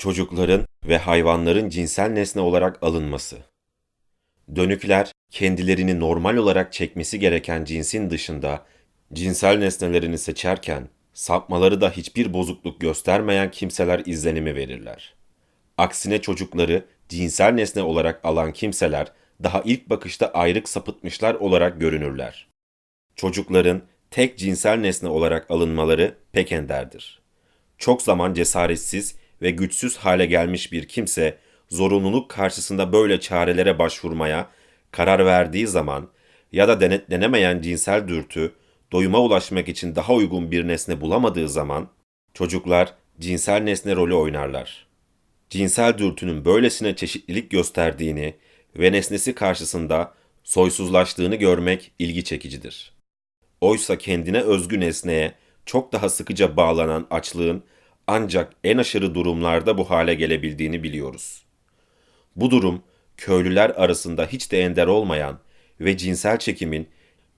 Çocukların ve hayvanların cinsel nesne olarak alınması. Dönükler, kendilerini normal olarak çekmesi gereken cinsin dışında cinsel nesnelerini seçerken sapmaları da hiçbir bozukluk göstermeyen kimseler izlenimi verirler. Aksine çocukları cinsel nesne olarak alan kimseler daha ilk bakışta ayrık sapıtmışlar olarak görünürler. Çocukların tek cinsel nesne olarak alınmaları pek enderdir. Çok zaman cesaretsiz ve güçsüz hale gelmiş bir kimse zorunluluk karşısında böyle çarelere başvurmaya karar verdiği zaman ya da denetlenemeyen cinsel dürtü doyuma ulaşmak için daha uygun bir nesne bulamadığı zaman çocuklar cinsel nesne rolü oynarlar. Cinsel dürtünün böylesine çeşitlilik gösterdiğini ve nesnesi karşısında soysuzlaştığını görmek ilgi çekicidir. Oysa kendine özgü nesneye çok daha sıkıca bağlanan açlığın ancak en aşırı durumlarda bu hale gelebildiğini biliyoruz. Bu durum köylüler arasında hiç de ender olmayan ve cinsel çekimin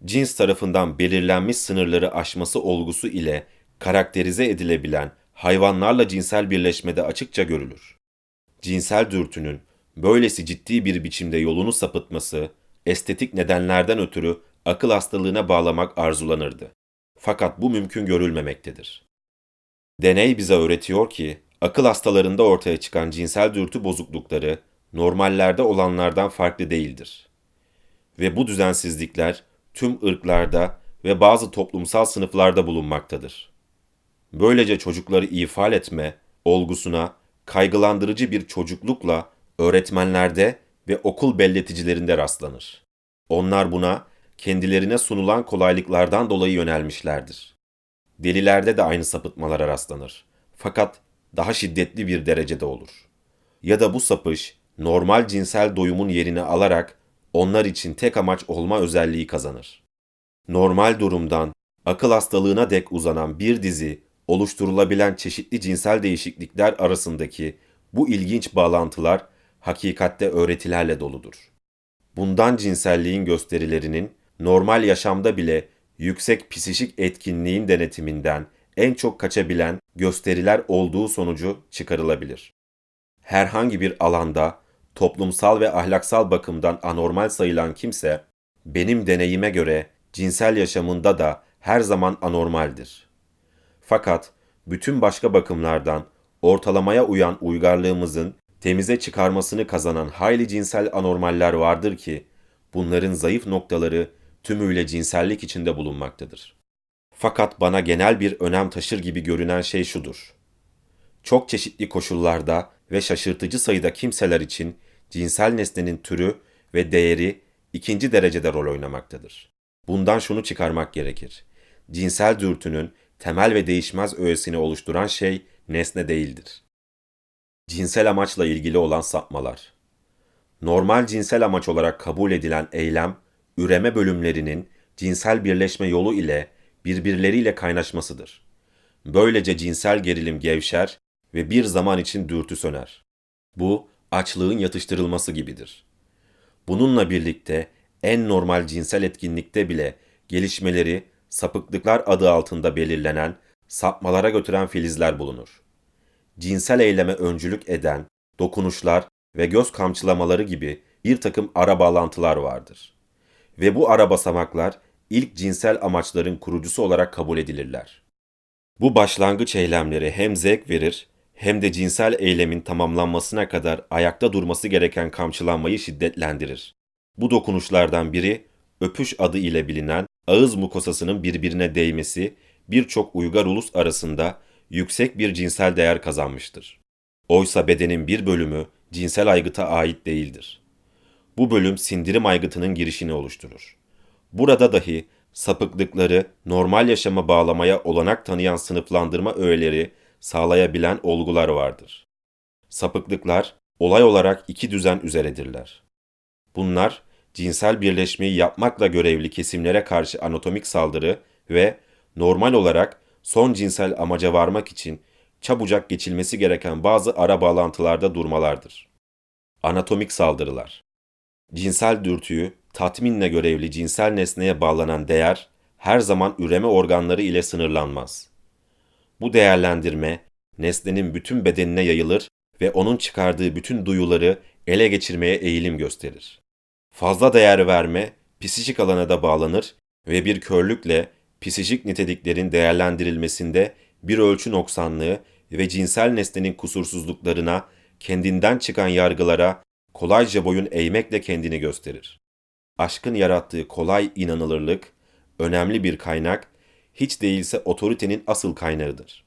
cins tarafından belirlenmiş sınırları aşması olgusu ile karakterize edilebilen hayvanlarla cinsel birleşmede açıkça görülür. Cinsel dürtünün böylesi ciddi bir biçimde yolunu sapıtması, estetik nedenlerden ötürü akıl hastalığına bağlamak arzulanırdı. Fakat bu mümkün görülmemektedir. Deney bize öğretiyor ki, akıl hastalarında ortaya çıkan cinsel dürtü bozuklukları normallerde olanlardan farklı değildir. Ve bu düzensizlikler tüm ırklarda ve bazı toplumsal sınıflarda bulunmaktadır. Böylece çocukları ifade etme olgusuna kaygılandırıcı bir çocuklukla öğretmenlerde ve okul belleticilerinde rastlanır. Onlar buna kendilerine sunulan kolaylıklardan dolayı yönelmişlerdir. Delilerde de aynı sapıtmalara rastlanır. Fakat daha şiddetli bir derecede olur. Ya da bu sapış normal cinsel doyumun yerini alarak onlar için tek amaç olma özelliği kazanır. Normal durumdan akıl hastalığına dek uzanan bir dizi oluşturulabilen çeşitli cinsel değişiklikler arasındaki bu ilginç bağlantılar hakikatte öğretilerle doludur. Bundan cinselliğin gösterilerinin normal yaşamda bile yüksek psişik etkinliğin denetiminden en çok kaçabilen gösteriler olduğu sonucu çıkarılabilir. Herhangi bir alanda toplumsal ve ahlaksal bakımdan anormal sayılan kimse, benim deneyime göre cinsel yaşamında da her zaman anormaldir. Fakat bütün başka bakımlardan ortalamaya uyan uygarlığımızın temize çıkarmasını kazanan hayli cinsel anormaller vardır ki, bunların zayıf noktaları tümüyle cinsellik içinde bulunmaktadır. Fakat bana genel bir önem taşır gibi görünen şey şudur. Çok çeşitli koşullarda ve şaşırtıcı sayıda kimseler için cinsel nesnenin türü ve değeri ikinci derecede rol oynamaktadır. Bundan şunu çıkarmak gerekir. Cinsel dürtünün temel ve değişmez öğesini oluşturan şey nesne değildir. Cinsel amaçla ilgili olan sapmalar. Normal cinsel amaç olarak kabul edilen eylem, üreme bölümlerinin cinsel birleşme yolu ile birbirleriyle kaynaşmasıdır. Böylece cinsel gerilim gevşer ve bir zaman için dürtü söner. Bu, açlığın yatıştırılması gibidir. Bununla birlikte en normal cinsel etkinlikte bile gelişmeleri sapıklıklar adı altında belirlenen sapmalara götüren filizler bulunur. Cinsel eyleme öncülük eden dokunuşlar ve göz kamçılamaları gibi bir takım ara bağlantılar vardır. Ve bu ara basamaklar ilk cinsel amaçların kurucusu olarak kabul edilirler. Bu başlangıç eylemleri hem zevk verir hem de cinsel eylemin tamamlanmasına kadar ayakta durması gereken kamçılanmayı şiddetlendirir. Bu dokunuşlardan biri öpüş adı ile bilinen ağız mukosasının birbirine değmesi birçok uygar ulus arasında yüksek bir cinsel değer kazanmıştır. Oysa bedenin bir bölümü cinsel aygıta ait değildir. Bu bölüm sindirim aygıtının girişini oluşturur. Burada dahi sapıklıkları normal yaşama bağlamaya olanak tanıyan sınıflandırma öğeleri sağlayabilen olgular vardır. Sapıklıklar olay olarak iki düzen üzeredirler. Bunlar cinsel birleşmeyi yapmakla görevli kesimlere karşı anatomik saldırı ve normal olarak son cinsel amaca varmak için çabucak geçilmesi gereken bazı ara bağlantılarda durmalardır. Anatomik saldırılar Cinsel dürtüyü tatminle görevli cinsel nesneye bağlanan değer her zaman üreme organları ile sınırlanmaz. Bu değerlendirme nesnenin bütün bedenine yayılır ve onun çıkardığı bütün duyuları ele geçirmeye eğilim gösterir. Fazla değer verme, psikik alana da bağlanır ve bir körlükle psikik niteliklerin değerlendirilmesinde bir ölçü noksanlığı ve cinsel nesnenin kusursuzluklarına, kendinden çıkan yargılara kolayca boyun eğmekle kendini gösterir. Aşkın yarattığı kolay inanılırlık, önemli bir kaynak, hiç değilse otoritenin asıl kaynağıdır.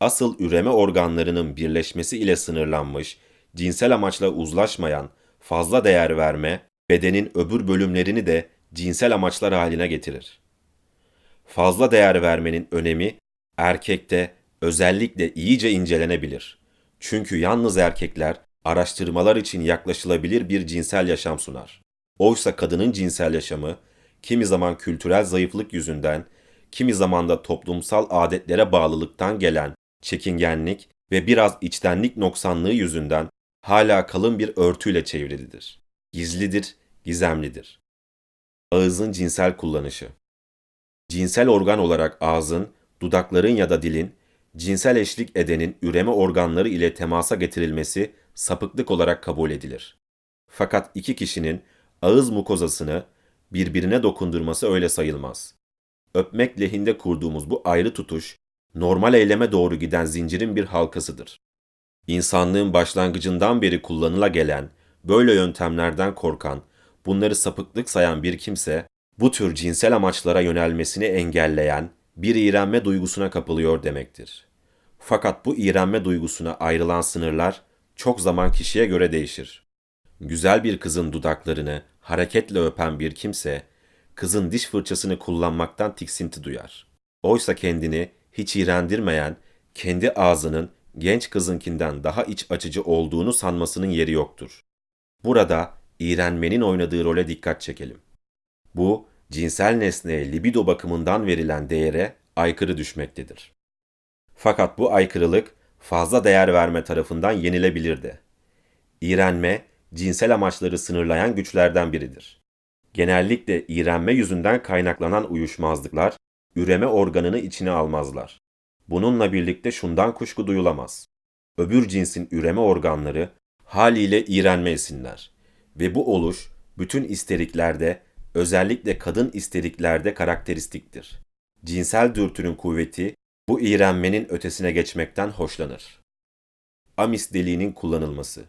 Asıl üreme organlarının birleşmesi ile sınırlanmış, cinsel amaçla uzlaşmayan, fazla değer verme, bedenin öbür bölümlerini de cinsel amaçlar haline getirir. Fazla değer vermenin önemi erkekte özellikle iyice incelenebilir. Çünkü yalnız erkekler araştırmalar için yaklaşılabilir bir cinsel yaşam sunar. Oysa kadının cinsel yaşamı kimi zaman kültürel zayıflık yüzünden, kimi zaman da toplumsal adetlere bağlılıktan gelen çekingenlik ve biraz içtenlik noksanlığı yüzünden hala kalın bir örtüyle çevrilidir. Gizlidir, gizemlidir. Ağızın cinsel kullanışı Cinsel organ olarak ağzın, dudakların ya da dilin, cinsel eşlik edenin üreme organları ile temasa getirilmesi sapıklık olarak kabul edilir. Fakat iki kişinin ağız mukozasını birbirine dokundurması öyle sayılmaz. Öpmek lehinde kurduğumuz bu ayrı tutuş, normal eyleme doğru giden zincirin bir halkasıdır. İnsanlığın başlangıcından beri kullanıla gelen, böyle yöntemlerden korkan, bunları sapıklık sayan bir kimse, bu tür cinsel amaçlara yönelmesini engelleyen bir iğrenme duygusuna kapılıyor demektir. Fakat bu iğrenme duygusuna ayrılan sınırlar çok zaman kişiye göre değişir. Güzel bir kızın dudaklarını hareketle öpen bir kimse, kızın diş fırçasını kullanmaktan tiksinti duyar. Oysa kendini hiç iğrendirmeyen, kendi ağzının genç kızınkinden daha iç açıcı olduğunu sanmasının yeri yoktur. Burada iğrenmenin oynadığı role dikkat çekelim. Bu, cinsel nesneye libido bakımından verilen değere aykırı düşmektedir. Fakat bu aykırılık fazla değer verme tarafından yenilebilirdi. İğrenme, cinsel amaçları sınırlayan güçlerden biridir. Genellikle iğrenme yüzünden kaynaklanan uyuşmazlıklar, üreme organını içine almazlar. Bununla birlikte şundan kuşku duyulamaz. Öbür cinsin üreme organları haliyle iğrenme esinler. Ve bu oluş bütün isteriklerde, özellikle kadın isteriklerde karakteristiktir. Cinsel dürtünün kuvveti bu iğrenmenin ötesine geçmekten hoşlanır. Amis deliğinin kullanılması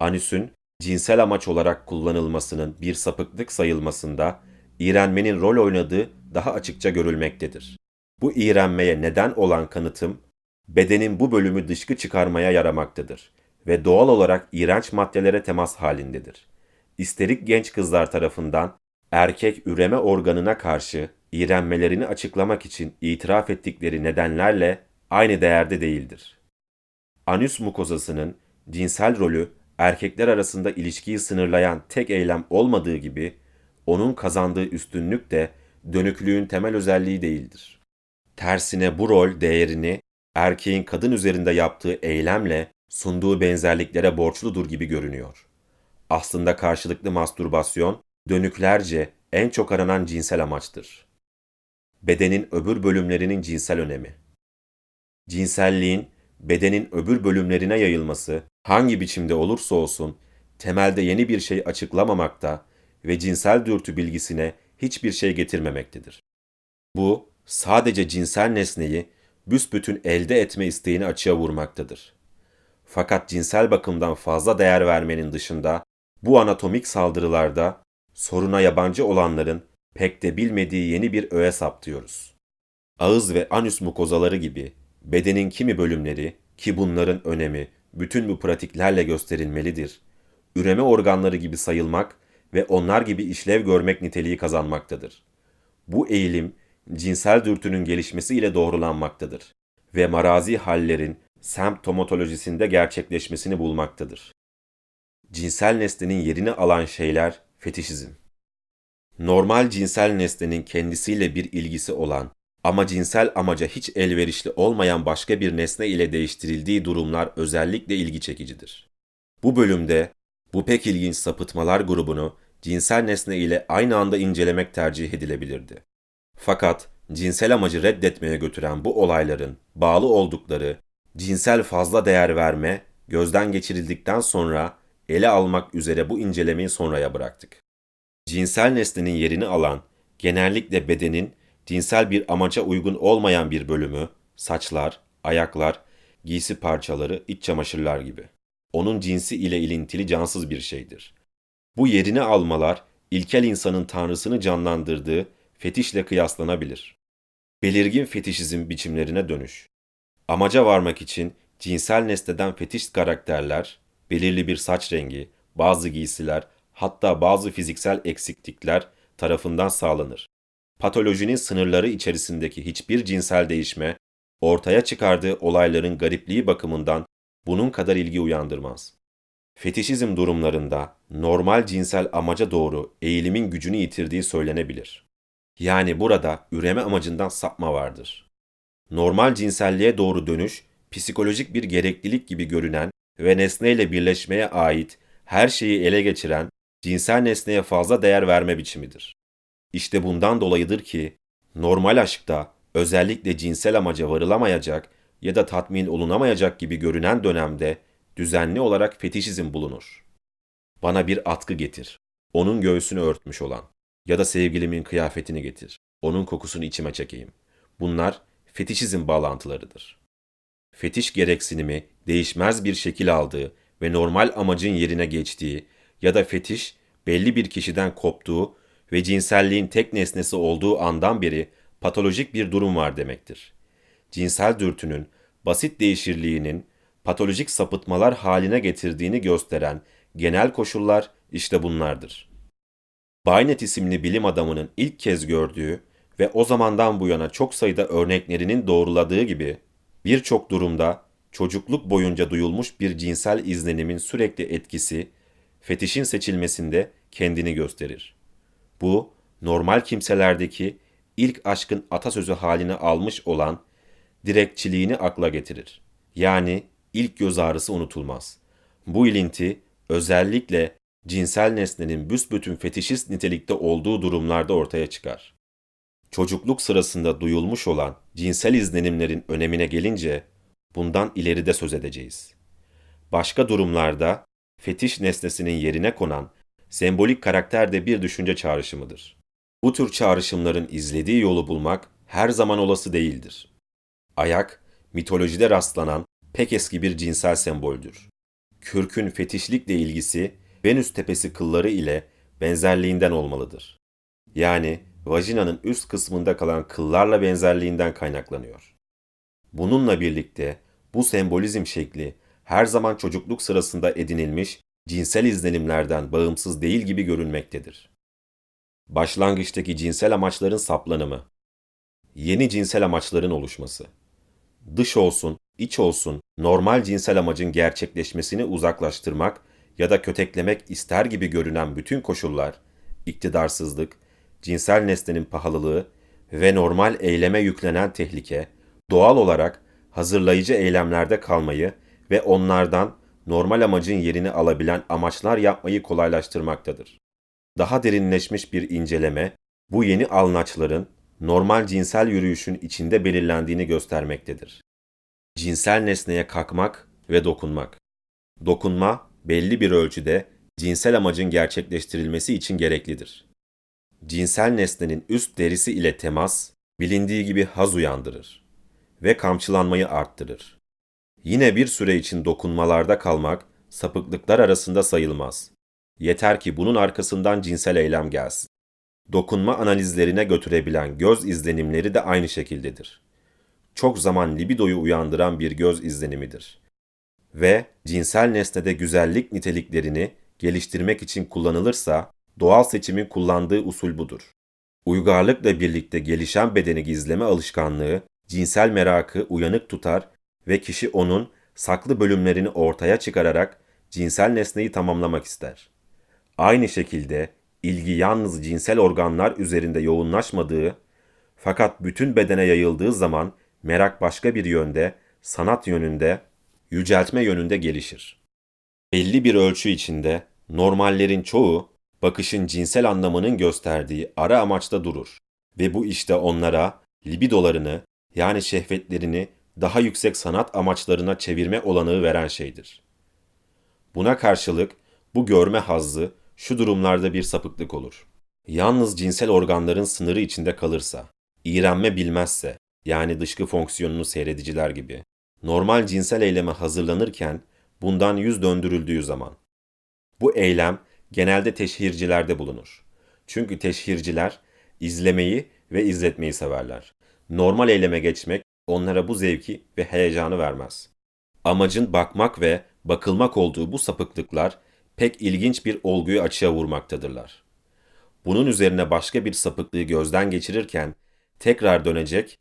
Anüsün cinsel amaç olarak kullanılmasının bir sapıklık sayılmasında iğrenmenin rol oynadığı daha açıkça görülmektedir. Bu iğrenmeye neden olan kanıtım, bedenin bu bölümü dışkı çıkarmaya yaramaktadır ve doğal olarak iğrenç maddelere temas halindedir. İsterik genç kızlar tarafından erkek üreme organına karşı iğrenmelerini açıklamak için itiraf ettikleri nedenlerle aynı değerde değildir. Anüs mukozasının cinsel rolü erkekler arasında ilişkiyi sınırlayan tek eylem olmadığı gibi onun kazandığı üstünlük de dönüklüğün temel özelliği değildir. Tersine bu rol değerini erkeğin kadın üzerinde yaptığı eylemle sunduğu benzerliklere borçludur gibi görünüyor. Aslında karşılıklı mastürbasyon dönüklerce en çok aranan cinsel amaçtır. Bedenin öbür bölümlerinin cinsel önemi. Cinselliğin bedenin öbür bölümlerine yayılması hangi biçimde olursa olsun temelde yeni bir şey açıklamamakta ve cinsel dürtü bilgisine hiçbir şey getirmemektedir. Bu sadece cinsel nesneyi büsbütün elde etme isteğini açığa vurmaktadır. Fakat cinsel bakımdan fazla değer vermenin dışında bu anatomik saldırılarda soruna yabancı olanların pek de bilmediği yeni bir öğe saptıyoruz. Ağız ve anüs mukozaları gibi bedenin kimi bölümleri ki bunların önemi bütün bu pratiklerle gösterilmelidir. Üreme organları gibi sayılmak ve onlar gibi işlev görmek niteliği kazanmaktadır. Bu eğilim cinsel dürtünün gelişmesiyle doğrulanmaktadır ve marazi hallerin semptomatolojisinde gerçekleşmesini bulmaktadır. Cinsel nesnenin yerini alan şeyler fetişizm. Normal cinsel nesnenin kendisiyle bir ilgisi olan ama cinsel amaca hiç elverişli olmayan başka bir nesne ile değiştirildiği durumlar özellikle ilgi çekicidir. Bu bölümde bu pek ilginç sapıtmalar grubunu cinsel nesne ile aynı anda incelemek tercih edilebilirdi. Fakat cinsel amacı reddetmeye götüren bu olayların bağlı oldukları cinsel fazla değer verme gözden geçirildikten sonra ele almak üzere bu incelemeyi sonraya bıraktık. Cinsel nesnenin yerini alan, genellikle bedenin cinsel bir amaca uygun olmayan bir bölümü, saçlar, ayaklar, giysi parçaları, iç çamaşırlar gibi. Onun cinsi ile ilintili cansız bir şeydir. Bu yerini almalar, ilkel insanın tanrısını canlandırdığı fetişle kıyaslanabilir. Belirgin fetişizm biçimlerine dönüş. Amaca varmak için cinsel nesneden fetiş karakterler, belirli bir saç rengi, bazı giysiler, hatta bazı fiziksel eksiklikler tarafından sağlanır. Patolojinin sınırları içerisindeki hiçbir cinsel değişme, ortaya çıkardığı olayların garipliği bakımından bunun kadar ilgi uyandırmaz. Fetişizm durumlarında normal cinsel amaca doğru eğilimin gücünü yitirdiği söylenebilir. Yani burada üreme amacından sapma vardır. Normal cinselliğe doğru dönüş, psikolojik bir gereklilik gibi görünen ve nesneyle birleşmeye ait her şeyi ele geçiren cinsel nesneye fazla değer verme biçimidir. İşte bundan dolayıdır ki normal aşkta özellikle cinsel amaca varılamayacak ya da tatmin olunamayacak gibi görünen dönemde düzenli olarak fetişizm bulunur. Bana bir atkı getir, onun göğsünü örtmüş olan ya da sevgilimin kıyafetini getir, onun kokusunu içime çekeyim. Bunlar fetişizm bağlantılarıdır. Fetiş gereksinimi değişmez bir şekil aldığı ve normal amacın yerine geçtiği ya da fetiş belli bir kişiden koptuğu ve cinselliğin tek nesnesi olduğu andan beri patolojik bir durum var demektir. Cinsel dürtünün basit değişirliğinin patolojik sapıtmalar haline getirdiğini gösteren genel koşullar işte bunlardır. Baynet isimli bilim adamının ilk kez gördüğü ve o zamandan bu yana çok sayıda örneklerinin doğruladığı gibi birçok durumda çocukluk boyunca duyulmuş bir cinsel izlenimin sürekli etkisi fetişin seçilmesinde kendini gösterir. Bu normal kimselerdeki ilk aşkın atasözü haline almış olan direkçiliğini akla getirir. Yani ilk göz ağrısı unutulmaz. Bu ilinti özellikle cinsel nesnenin büsbütün fetişist nitelikte olduğu durumlarda ortaya çıkar. Çocukluk sırasında duyulmuş olan cinsel izlenimlerin önemine gelince bundan ileride söz edeceğiz. Başka durumlarda fetiş nesnesinin yerine konan sembolik karakter de bir düşünce çağrışımıdır. Bu tür çağrışımların izlediği yolu bulmak her zaman olası değildir. Ayak, mitolojide rastlanan pek eski bir cinsel semboldür. Kürkün fetişlikle ilgisi Venüs tepesi kılları ile benzerliğinden olmalıdır. Yani vajinanın üst kısmında kalan kıllarla benzerliğinden kaynaklanıyor. Bununla birlikte bu sembolizm şekli her zaman çocukluk sırasında edinilmiş cinsel izlenimlerden bağımsız değil gibi görünmektedir. Başlangıçtaki cinsel amaçların saplanımı, yeni cinsel amaçların oluşması, dış olsun, iç olsun normal cinsel amacın gerçekleşmesini uzaklaştırmak ya da köteklemek ister gibi görünen bütün koşullar, iktidarsızlık, cinsel nesnenin pahalılığı ve normal eyleme yüklenen tehlike, doğal olarak hazırlayıcı eylemlerde kalmayı ve onlardan normal amacın yerini alabilen amaçlar yapmayı kolaylaştırmaktadır. Daha derinleşmiş bir inceleme, bu yeni alnaçların normal cinsel yürüyüşün içinde belirlendiğini göstermektedir. Cinsel nesneye kalkmak ve dokunmak. Dokunma belli bir ölçüde cinsel amacın gerçekleştirilmesi için gereklidir. Cinsel nesnenin üst derisi ile temas, bilindiği gibi haz uyandırır ve kamçılanmayı arttırır. Yine bir süre için dokunmalarda kalmak sapıklıklar arasında sayılmaz. Yeter ki bunun arkasından cinsel eylem gelsin. Dokunma analizlerine götürebilen göz izlenimleri de aynı şekildedir. Çok zaman libidoyu uyandıran bir göz izlenimidir. Ve cinsel nesnede güzellik niteliklerini geliştirmek için kullanılırsa doğal seçimin kullandığı usul budur. Uygarlıkla birlikte gelişen bedeni gizleme alışkanlığı cinsel merakı uyanık tutar ve kişi onun saklı bölümlerini ortaya çıkararak cinsel nesneyi tamamlamak ister. Aynı şekilde ilgi yalnız cinsel organlar üzerinde yoğunlaşmadığı fakat bütün bedene yayıldığı zaman merak başka bir yönde, sanat yönünde, yüceltme yönünde gelişir. Belli bir ölçü içinde normallerin çoğu bakışın cinsel anlamının gösterdiği ara amaçta durur ve bu işte onlara libidolarını yani şehvetlerini daha yüksek sanat amaçlarına çevirme olanağı veren şeydir. Buna karşılık bu görme hazzı şu durumlarda bir sapıklık olur. Yalnız cinsel organların sınırı içinde kalırsa, iğrenme bilmezse, yani dışkı fonksiyonunu seyrediciler gibi, normal cinsel eyleme hazırlanırken bundan yüz döndürüldüğü zaman. Bu eylem genelde teşhircilerde bulunur. Çünkü teşhirciler izlemeyi ve izletmeyi severler. Normal eyleme geçmek onlara bu zevki ve heyecanı vermez. Amacın bakmak ve bakılmak olduğu bu sapıklıklar pek ilginç bir olguyu açığa vurmaktadırlar. Bunun üzerine başka bir sapıklığı gözden geçirirken tekrar dönecek,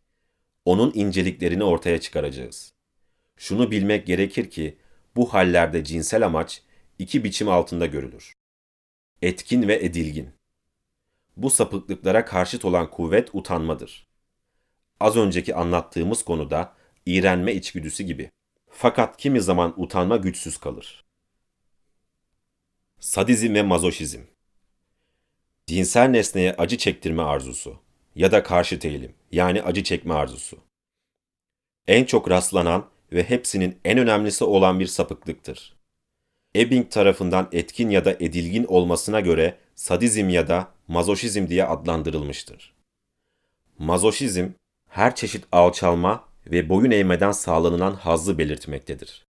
onun inceliklerini ortaya çıkaracağız. Şunu bilmek gerekir ki bu hallerde cinsel amaç iki biçim altında görülür. Etkin ve edilgin. Bu sapıklıklara karşıt olan kuvvet utanmadır. Az önceki anlattığımız konuda iğrenme içgüdüsü gibi. Fakat kimi zaman utanma güçsüz kalır. Sadizm ve mazoşizm. Cinsel nesneye acı çektirme arzusu ya da karşıt eğilim yani acı çekme arzusu. En çok rastlanan ve hepsinin en önemlisi olan bir sapıklıktır. Ebbing tarafından etkin ya da edilgin olmasına göre sadizm ya da mazoşizm diye adlandırılmıştır. Mazoşizm, her çeşit alçalma ve boyun eğmeden sağlanılan hazzı belirtmektedir.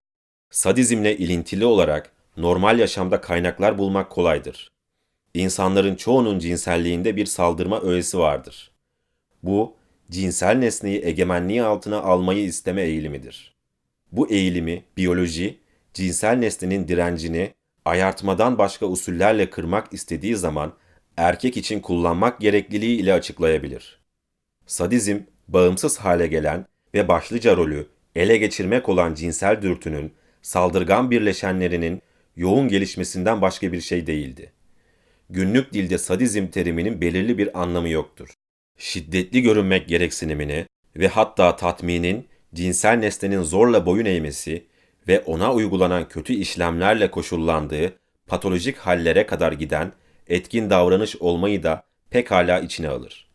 Sadizmle ilintili olarak normal yaşamda kaynaklar bulmak kolaydır. İnsanların çoğunun cinselliğinde bir saldırma öğesi vardır. Bu, cinsel nesneyi egemenliği altına almayı isteme eğilimidir. Bu eğilimi biyoloji, cinsel nesnenin direncini ayartmadan başka usullerle kırmak istediği zaman erkek için kullanmak gerekliliği ile açıklayabilir. Sadizm, bağımsız hale gelen ve başlıca rolü ele geçirmek olan cinsel dürtünün saldırgan birleşenlerinin yoğun gelişmesinden başka bir şey değildi. Günlük dilde sadizm teriminin belirli bir anlamı yoktur. Şiddetli görünmek gereksinimini ve hatta tatminin cinsel nesnenin zorla boyun eğmesi ve ona uygulanan kötü işlemlerle koşullandığı patolojik hallere kadar giden etkin davranış olmayı da pekala içine alır.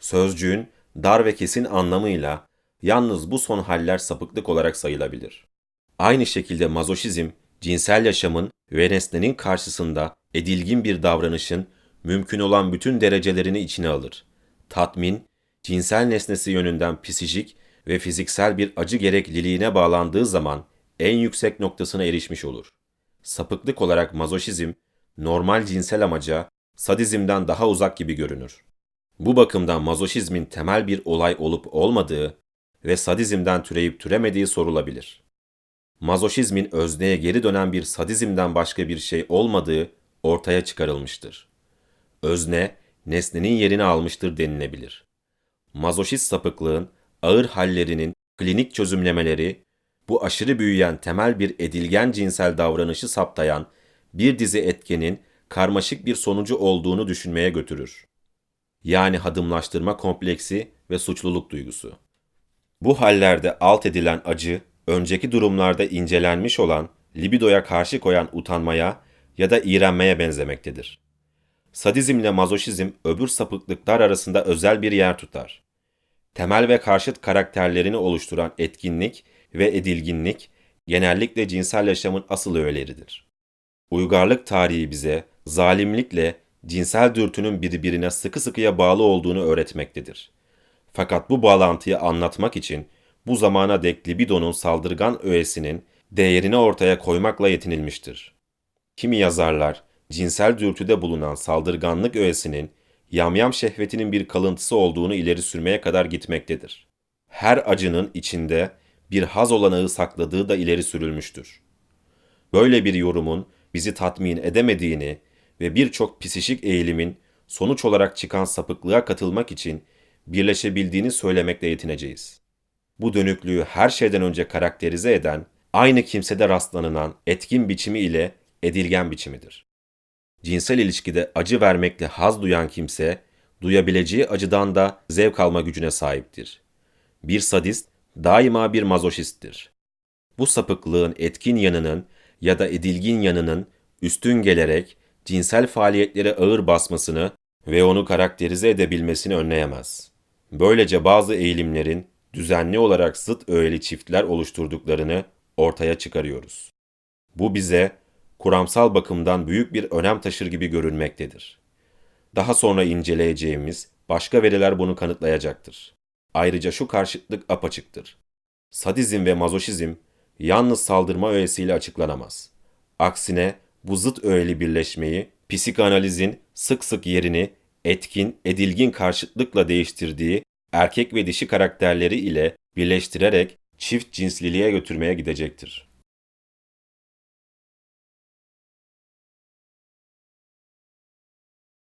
Sözcüğün dar ve kesin anlamıyla yalnız bu son haller sapıklık olarak sayılabilir. Aynı şekilde mazoşizm, cinsel yaşamın ve nesnenin karşısında edilgin bir davranışın mümkün olan bütün derecelerini içine alır. Tatmin, cinsel nesnesi yönünden psikik ve fiziksel bir acı gerekliliğine bağlandığı zaman en yüksek noktasına erişmiş olur. Sapıklık olarak mazoşizm, normal cinsel amaca, sadizmden daha uzak gibi görünür. Bu bakımdan mazoşizmin temel bir olay olup olmadığı ve sadizmden türeyip türemediği sorulabilir. Mazoşizmin özneye geri dönen bir sadizmden başka bir şey olmadığı ortaya çıkarılmıştır. Özne, nesnenin yerini almıştır denilebilir. Mazoşist sapıklığın ağır hallerinin klinik çözümlemeleri, bu aşırı büyüyen temel bir edilgen cinsel davranışı saptayan bir dizi etkenin karmaşık bir sonucu olduğunu düşünmeye götürür. Yani hadımlaştırma kompleksi ve suçluluk duygusu. Bu hallerde alt edilen acı, önceki durumlarda incelenmiş olan libidoya karşı koyan utanmaya ya da iğrenmeye benzemektedir. Sadizmle mazoşizm öbür sapıklıklar arasında özel bir yer tutar. Temel ve karşıt karakterlerini oluşturan etkinlik ve edilginlik genellikle cinsel yaşamın asıl öğeleridir. Uygarlık tarihi bize zalimlikle cinsel dürtünün birbirine sıkı sıkıya bağlı olduğunu öğretmektedir. Fakat bu bağlantıyı anlatmak için bu zamana dek libidonun saldırgan öğesinin değerini ortaya koymakla yetinilmiştir. Kimi yazarlar, cinsel dürtüde bulunan saldırganlık öğesinin yamyam şehvetinin bir kalıntısı olduğunu ileri sürmeye kadar gitmektedir. Her acının içinde bir haz olanağı sakladığı da ileri sürülmüştür. Böyle bir yorumun bizi tatmin edemediğini ve birçok psişik eğilimin sonuç olarak çıkan sapıklığa katılmak için birleşebildiğini söylemekle yetineceğiz. Bu dönüklüğü her şeyden önce karakterize eden, aynı kimsede rastlanılan etkin biçimi ile edilgen biçimidir. Cinsel ilişkide acı vermekle haz duyan kimse, duyabileceği acıdan da zevk alma gücüne sahiptir. Bir sadist daima bir mazoşisttir. Bu sapıklığın etkin yanının ya da edilgin yanının üstün gelerek cinsel faaliyetlere ağır basmasını ve onu karakterize edebilmesini önleyemez. Böylece bazı eğilimlerin düzenli olarak zıt öğeli çiftler oluşturduklarını ortaya çıkarıyoruz. Bu bize kuramsal bakımdan büyük bir önem taşır gibi görünmektedir. Daha sonra inceleyeceğimiz başka veriler bunu kanıtlayacaktır. Ayrıca şu karşıtlık apaçıktır. Sadizm ve mazoşizm yalnız saldırma öğesiyle açıklanamaz. Aksine bu zıt öğeli birleşmeyi psikanalizin sık sık yerini etkin, edilgin karşıtlıkla değiştirdiği erkek ve dişi karakterleri ile birleştirerek çift cinsliliğe götürmeye gidecektir.